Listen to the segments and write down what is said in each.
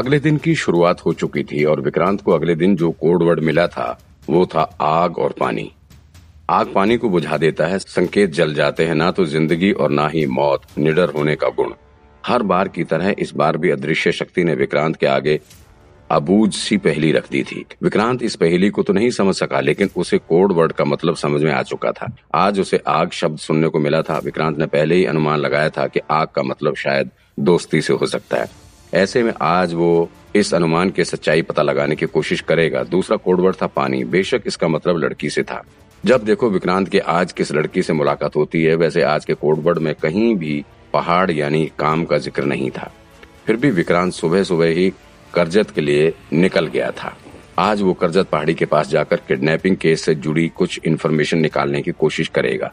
अगले दिन की शुरुआत हो चुकी थी और विक्रांत को अगले दिन जो कोड वर्ड मिला था, वो था आग और पानी। आग पानी को बुझा देता है, संकेत जल जाते हैं, ना तो ज़िंदगी और ना ही मौत, निडर होने का गुण। हर बार की तरह इस बार भी अदृश्य शक्ति ने विक्रांत के आगे अबूझ सी पहली रख दी थी। विक्रांत इस पहली को तो नहीं समझ सका, लेकिन उसे कोड वर्ड का मतलब समझ में आ चुका था। आज उसे आग शब्द सुनने को मिला था। विक्रांत ने पहले ही अनुमान लगाया था कि आग का मतलब शायद दोस्ती से हो सकता है। ऐसे में आज वो इस अनुमान के सच्चाई पता लगाने की कोशिश करेगा। दूसरा कोडवर्ड था पानी। बेशक इसका मतलब लड़की से था। जब देखो विक्रांत के आज किस लड़की से मुलाकात होती है, वैसे आज के कोडवर्ड में कहीं भी पहाड़ यानी काम का ज़िक्र नहीं था। फिर भी विक्रांत सुबह सुबह ही करजत के लिए निकल गया था। आज वो करजत पहाड़ी के पास जाकर किडनैपिंग केस से जुड़ी कुछ इन्फॉर्मेशन निकालने की कोशिश करेगा।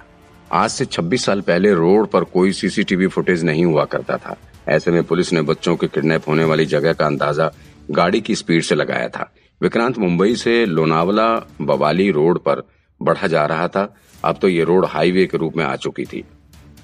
आज से 26 साल पहले रोड पर कोई सीसीटीवी फुटेज नहीं हुआ करता था। ऐसे में पुलिस ने बच्चों के किडनैप होने वाली जगह का अंदाज़ा गाड़ी की स्पीड से लगाया था। विक्रांत मुंबई से लोनावला बवाली रोड पर बढ़ा जा रहा था। अब तो ये रोड हाईवे के रूप में आ चुकी थी।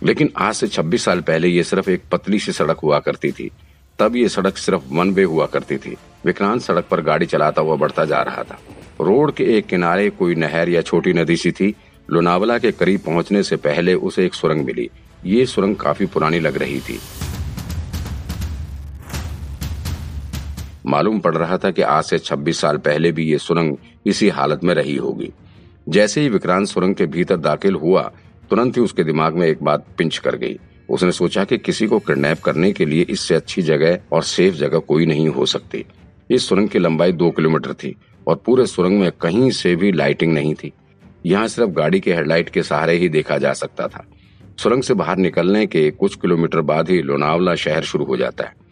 लेकिन आज से 26 साल पहले ये सिर्फ़ एक पतली सी सड़क हुआ करती थी। तब ये सड़क सिर्फ़ वन वे हुआ करती थी। विक्रांत सड़क पर गाड़ी चलाता हुआ बढ़ता जा रहा था। रोड के एक किनारे कोई नहर या छोटी नदी सी थी। लोनावला के करीब पहुँचने से पहले उसे एक सुरंग मिली। ये सुरंग काफ़ी पुरानी लग रही थी। मालूम पड़ रहा था कि आज से 26 साल पहले भी ये सुरंग इसी हालत में रही होगी। जैसे ही विक्रांत सुरंग के भीतर दाखिल हुआ, तुरंत ही उसके दिमाग में एक बात पिंच कर गई। उसने सोचा कि किसी को किडनैप करने के लिए इससे अच्छी जगह और सेफ़ जगह कोई नहीं हो सकती। इस सुरंग की लंबाई दो किलोमीटर थी और पूरे सुरंग में कहीं से भी लाइटिंग नहीं थी। यहाँ सिर्फ़ गाड़ी के हेडलाइट के सहारे ही देखा जा सकता था। सुरंग से बाहर निकलने के कुछ किलोमीटर बाद ही लोनावला शहर शुरू हो जाता है।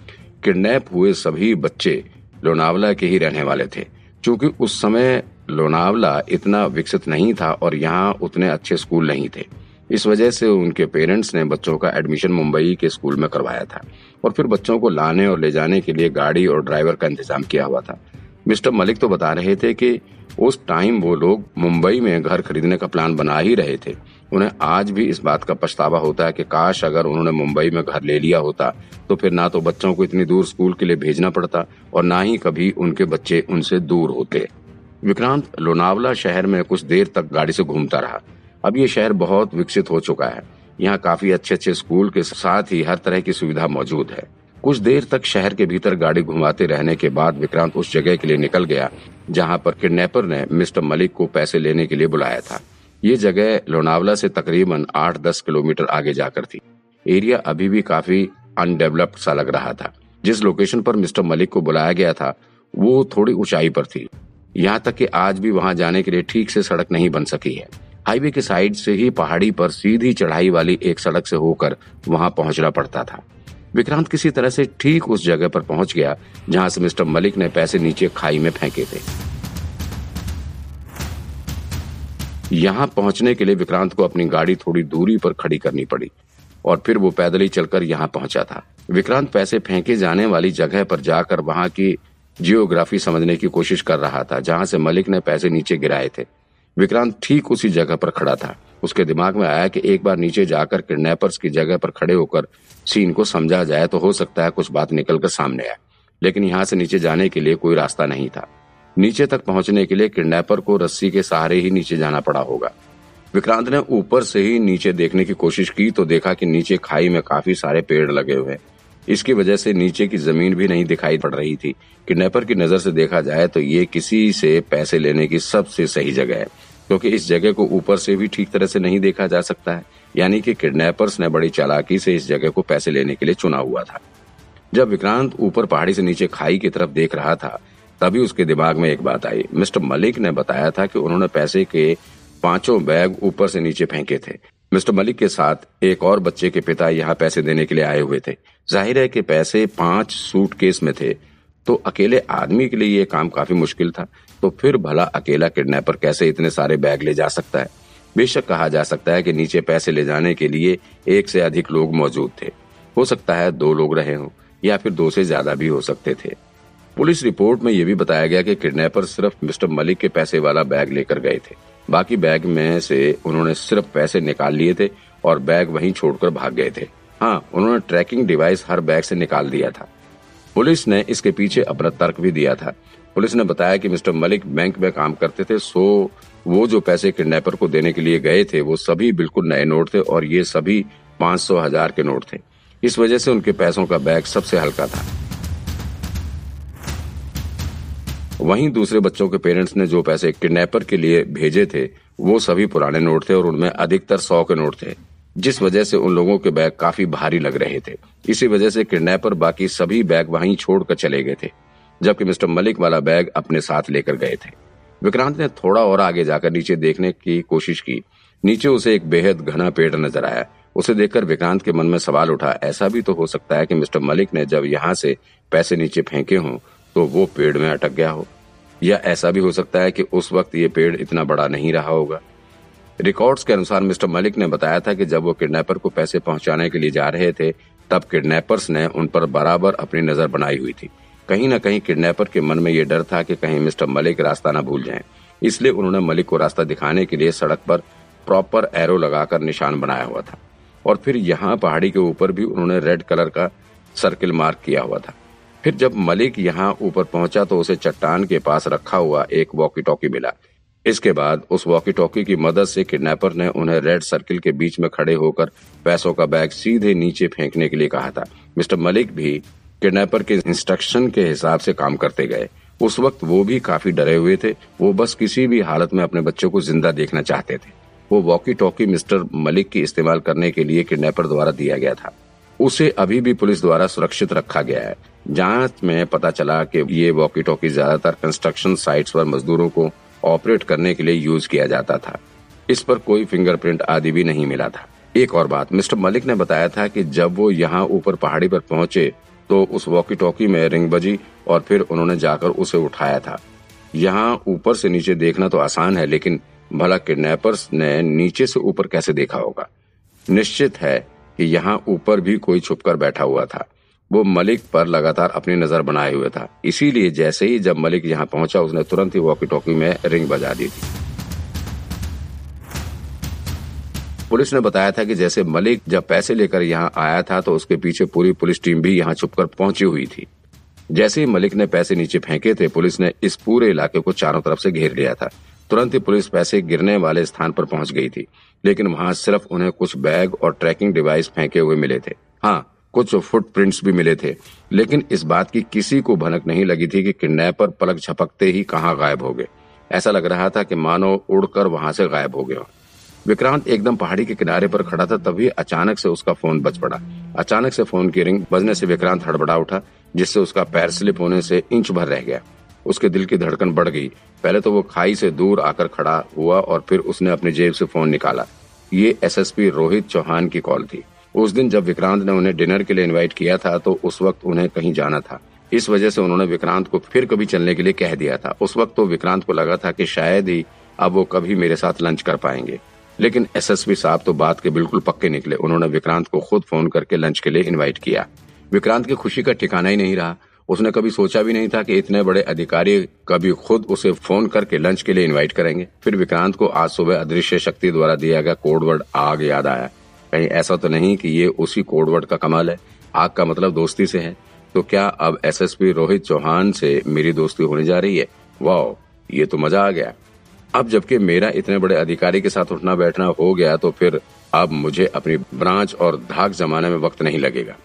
किडनैप हुए सभी बच्चे लोनावला के ही रहने वाले थे। क्योंकि उस समय लोनावला इतना विकसित नहीं था और यहाँ उतने अच्छे स्कूल नहीं थे। इस वजह से उनके पेरेंट्स ने बच्चों का एडमिशन मुंबई के स्कूल में करवाया था और फिर बच्चों को लाने और ले जाने के लिए गाड़ी और ड्राइवर का इंतज़ाम किया हुआ था। मिस्टर मलिक तो बता रहे थे कि उस टाइम वो लोग मुंबई में घर खरीदने का प्लान बना ही रहे थे। उन्हें आज भी इस बात का पछतावा होता है कि काश अगर उन्होंने मुंबई में घर ले लिया होता तो फिर ना तो बच्चों को इतनी दूर स्कूल के लिए भेजना पड़ता और ना ही कभी उनके बच्चे उनसे दूर होते। विक्रांत लोनावला शहर में कुछ देर तक गाड़ी से घूमता रहा। अब ये शहर बहुत विकसित हो चुका है। यहाँ काफ़ी अच्छे अच्छे स्कूल के साथ ही हर तरह की सुविधा मौजूद है। कुछ देर तक शहर के भीतर गाड़ी घुमाते रहने के बाद विक्रांत उस जगह के लिए निकल गया, जहाँ पर किडनैपर ने मिस्टर मलिक को पैसे लेने के लिए बुलाया था। ये जगह लोनावला से तकरीबन आठ दस किलोमीटर आगे जाकर थी। एरिया अभी भी काफ़ी अनडेवलप्ड सा लग रहा था। जिस लोकेशन पर मिस्टर मलिक को बुलाया गया था, वो थोड़ी ऊंचाई पर थी। यहाँ तक कि आज भी वहाँ जाने के लिए ठीक से सड़क नहीं बन सकी है। हाईवे के साइड से ही पहाड़ी पर सीधी चढ़ाई वाली एक सड़क से होकर वहाँ पहुँचना पड़ता था। विक्रांत किसी तरह से ठीक उस जगह पर पहुँच गया, जहाँ से मिस्टर मलिक ने पैसे नीचे खाई में फेंके थे। यहाँ पहुँचने के लिए विक्रांत को अपनी गाड़ी थोड़ी दूरी पर खड़ी करनी पड़ी और फिर वो पैदल ही चलकर यहाँ पहुँचा था। विक्रांत पैसे फेंके जाने वाली जगह पर जाकर वहाँ की जियोग्राफी समझने की कोशिश कर रहा था, जहाँ से मलिक ने पैसे नीचे गिराए थे। विक्रांत ठीक उसी जगह पर खड़ा था। उसके दिमाग में आया कि एक बार नीचे जाकर किडनैपर्स की जगह पर खड़े होकर सीन को समझा जाए तो हो सकता है कुछ बात निकलकर सामने आए, लेकिन यहाँ से नीचे जाने के लिए कोई रास्ता नहीं था। नीचे तक पहुँचने के लिए किडनैपर को रस्सी के सहारे ही नीचे जाना पड़ा होगा। विक्रांत ने ऊपर से ही नीचे देखने की कोशिश की तो देखा कि नीचे खाई में काफ़ी सारे पेड़ लगे हुए इसकी वजह से नीचे की ज़मीन भी नहीं दिखाई पड़ रही थी। किडनैपर की नज़र से देखा जाए तो ये किसी से पैसे लेने की सबसे सही जगह है, क्योंकि इस जगह को ऊपर से भी ठीक तरह से नहीं देखा जा सकता है। यानी कि किडनैपर्स ने बड़ी चालाकी से इस जगह को पैसे लेने के लिए चुना हुआ था। जब विक्रांत ऊपर पहाड़ी से नीचे खाई की तरफ़ देख रहा था तभी उसके दिमाग में एक बात आई। मिस्टर मलिक ने बताया था कि उन्होंने पैसे के पाँचों बैग ऊपर से नीचे फेंके थे। मिस्टर मलिक के साथ एक और बच्चे के पिता यहाँ पैसे देने के लिए आए हुए थे। ज़ाहिर है कि पैसे पाँच सूट केस में थे। तो अकेले आदमी के लिए ये काम काफ़ी मुश्किल था। तो फिर भला अकेला किडनैपर कैसे इतने सारे बैग ले जा सकता है? बेशक कहा जा सकता है कि नीचे पैसे ले जाने के लिए एक से अधिक लोग मौजूद थे। हो सकता है दो लोग रहे हों, या फिर दो से ज़्यादा भी हो सकते थे। पुलिस रिपोर्ट में यह भी बताया गया कि किडनैपर सिर्फ़ मिस्टर मलिक के पैसे वाला बैग लेकर गए थे। बाकी बैग में से उन्होंने सिर्फ़ पैसे निकाल लिए थे और बैग वहीं छोड़कर भाग गए थे। हाँ उन्होंने ट्रैकिंग डिवाइस हर बैग से निकाल दिया था। पुलिस ने इसके पीछे अपना तर्क भी दिया था। पुलिस ने बताया कि मिस्टर मलिक बैंक में काम करते थे, सो वो जो पैसे किडनैपर को देने के लिए गए थे, वो सभी बिल्कुल नए नोट थे और ये सभी पाँच सौ हज़ार के नोट थे। इस वजह से उनके पैसों का बैग सबसे हल्का था। वहीं दूसरे बच्चों के पेरेंट्स ने जो पैसे किडनैपर के लिए भेजे थे, वो सभी पुराने नोट थे और उनमें अधिकतर सौ के नोट थे, जिस वजह से उन लोगों के बैग काफ़ी भारी लग रहे थे। इसी वजह से किडनैपर बाकी सभी बैग वहीं छोड़कर चले गए थे, जबकि मिस्टर मलिक वाला बैग अपने साथ लेकर गए थे। विक्रांत ने थोड़ा और आगे जाकर नीचे देखने की कोशिश की। नीचे उसे एक बेहद घना पेड़ नज़र आया। उसे देखकर विक्रांत के मन में सवाल उठा, ऐसा भी तो हो सकता है कि मिस्टर मलिक ने जब यहाँ से पैसे नीचे फेंके हों तो वो पेड़ में अटक गया हो। या ऐसा भी हो सकता है कि उस वक्त ये पेड़ इतना बड़ा नहीं रहा होगा। रिकॉर्ड्स के अनुसार मिस्टर मलिक ने बताया था कि जब वो किडनैपर को पैसे पहुँचाने के लिए जा रहे थे, तब किडनैपर्स ने उन पर बराबर अपनी नज़र बनाई हुई थी। कहीं न कहीं किडनैपर के मन में ये डर था कि कहीं मिस्टर मलिक रास्ता न भूल जाएँ। इसलिए उन्होंने मलिक को रास्ता दिखाने के लिए सड़क पर प्रॉपर एरो लगाकर निशान बनाया हुआ था। और फिर यहाँ पहाड़ी के ऊपर भी उन्होंने रेड कलर का सर्किल मार्क किया हुआ था। फिर जब मलिक यहाँ ऊपर पहुँचा तो उसे चट्टान के पास रखा हुआ एक वॉकी टॉकी मिला। इसके बाद उस वॉकी टॉकी की मदद से किडनैपर ने उन्हें रेड सर्किल के बीच में खड़े होकर पैसों का बैग सीधे नीचे फेंकने के लिए कहा था। मिस्टर मलिक भी किडनैपर के इंस्ट्रक्शन के हिसाब से काम करते गए। उस वक्त वो भी काफ़ी डरे हुए थे। वो बस किसी भी हालत में अपने बच्चों को ज़िंदा देखना चाहते थे। वो वॉकी टॉकी मिस्टर मलिक की इस्तेमाल करने के लिए किडनैपर द्वारा दिया गया था। उसे अभी भी पुलिस द्वारा सुरक्षित रखा गया है। जाँच में पता चला कि ये वॉकी टॉकी ज़्यादातर कंस्ट्रक्शन साइट्स पर मजदूरों को ऑपरेट करने के लिए यूज़ किया जाता था। इस पर कोई फिंगरप्रिंट आदि भी नहीं मिला था। एक और बात, मिस्टर मलिक ने बताया था कि जब वो यहाँ ऊपर पहाड़ी पर पहुँचे तो उस वॉकी टॉकी में रिंग बजी और फिर उन्होंने जाकर उसे उठाया था। यहाँ ऊपर से नीचे देखना तो आसान है, लेकिन भला किडनैपर्स ने नीचे से ऊपर कैसे देखा होगा? निश्चित है कि यहाँ ऊपर भी कोई छुपकर बैठा हुआ था। वो मलिक पर लगातार अपनी नज़र बनाए हुए था। इसीलिए जैसे ही जब मलिक यहाँ पहुँचा, उसने तुरंत ही वॉकी टॉकी में रिंग बजा दी थी। पुलिस ने बताया था कि जैसे मलिक जब पैसे लेकर यहाँ आया था तो उसके पीछे पूरी पुलिस टीम भी यहाँ छुपकर पहुँची हुई थी। जैसे ही मलिक ने पैसे नीचे फेंके थे पुलिस ने इस पूरे इलाके को चारों तरफ़ से घेर लिया था। तुरंत ही पुलिस पैसे गिरने वाले स्थान पर पहुँच गई थी, लेकिन वहाँ सिर्फ़ उन्हें कुछ बैग और ट्रैकिंग डिवाइस फेंके हुए मिले थे। हाँ कुछ फुटप्रिंट्स भी मिले थे, लेकिन इस बात की किसी को भनक नहीं लगी थी कि किडनैपर पलक झपकते ही कहाँ गायब हो गए। ऐसा लग रहा था कि मानो उड़कर वहाँ से गायब हो गया विक्रांत एकदम पहाड़ी के किनारे पर खड़ा था, तभी अचानक से उसका फ़ोन बज पड़ा। अचानक से फ़ोन की रिंग बजने से विक्रांत हड़बड़ा उठा, जिससे उसका पैर स्लिप होने से इंच भर रह गया। उसके दिल की धड़कन बढ़ गई। पहले तो वो खाई से दूर आकर खड़ा हुआ और फिर उसने अपनी जेब से फ़ोन निकाला। ये एसएसपी रोहित चौहान की कॉल थी। उस दिन जब विक्रांत ने उन्हें डिनर के लिए इनवाइट किया था तो उस वक्त उन्हें कहीं जाना था। इस वजह से उन्होंने विक्रांत को फिर कभी चलने के लिए कह दिया था। उस वक्त तो विक्रांत को लगा था कि शायद ही अब वो कभी मेरे साथ लंच कर पाएँगे। लेकिन एसएसपी साहब तो बात के बिल्कुल पक्के निकले। उन्होंने विक्रांत को खुद फ़ोन करके लंच के लिए इन्वाइट किया। विक्रांत की खुशी का ठिकाना ही नहीं रहा। उसने कभी सोचा भी नहीं था कि इतने बड़े अधिकारी कभी खुद उसे फ़ोन करके लंच के लिए इनवाइट करेंगे। फिर विक्रांत को आज सुबह अदृश्य शक्ति द्वारा दिया गया कोडवर्ड आग याद आया। कहीं ऐसा तो नहीं कि ये उसी कोडवर्ड का कमाल है? आग का मतलब दोस्ती से है। तो क्या अब एसएसपी रोहित चौहान से मेरी दोस्ती होने जा रही है? वाह ये तो मज़ा आ गया। अब जबकि मेरा इतने बड़े अधिकारी के साथ उठना बैठना हो गया तो फिर अब मुझे अपनी ब्रांच और धाक जमाने में वक्त नहीं लगेगा।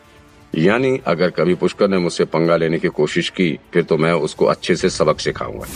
यानी अगर कभी पुष्कर ने मुझसे पंगा लेने की कोशिश की, फिर तो मैं उसको अच्छे से सबक सिखाऊँगा।